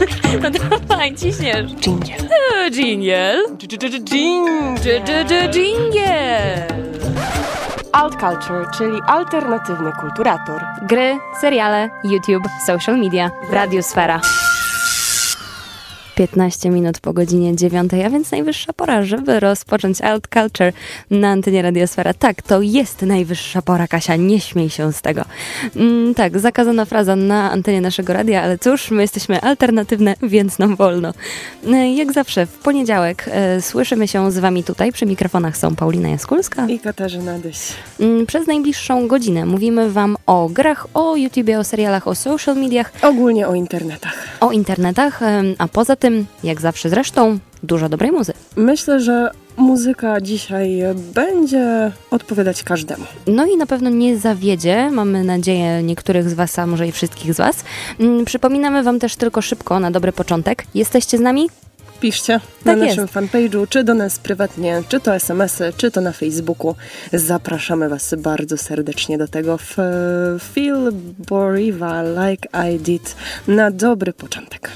No dawaj, ciśniesz. Dżingiel. E, Dżingiel. Dżingiel. Alt Culture, czyli alternatywny kulturator. Gry, seriale, YouTube, social media, radiosfera. 15 minut po godzinie 9, a więc najwyższa pora, żeby rozpocząć Alt Culture na antenie Radiosfera. Tak, to jest najwyższa pora, Kasia, nie śmiej się z tego. Mm, tak, zakazana fraza na antenie naszego radia, ale cóż, my jesteśmy alternatywne, więc nam wolno. E, Jak zawsze, w poniedziałek e, słyszymy się z wami tutaj. Przy mikrofonach są Paulina Jaskulska. I Katarzyna Dyś. Mm, Przez najbliższą godzinę mówimy Wam o grach, o YouTubie, o serialach, o social mediach, Ogólnie o internetach. o internetach, a poza tym, jak zawsze zresztą, dużo dobrej muzy. Myślę, że muzyka dzisiaj będzie odpowiadać każdemu. No i na pewno nie zawiedzie, mamy nadzieję, niektórych z Was, a może i wszystkich z Was. Mm, Przypominamy Wam też tylko szybko, na dobry początek. Jesteście z nami? Piszcie na Tak naszym jest. fanpage'u, czy do nas prywatnie, czy to SMS-y, czy to na Facebooku. Zapraszamy Was bardzo serdecznie do tego. Feel Boriva like I did na dobry początek.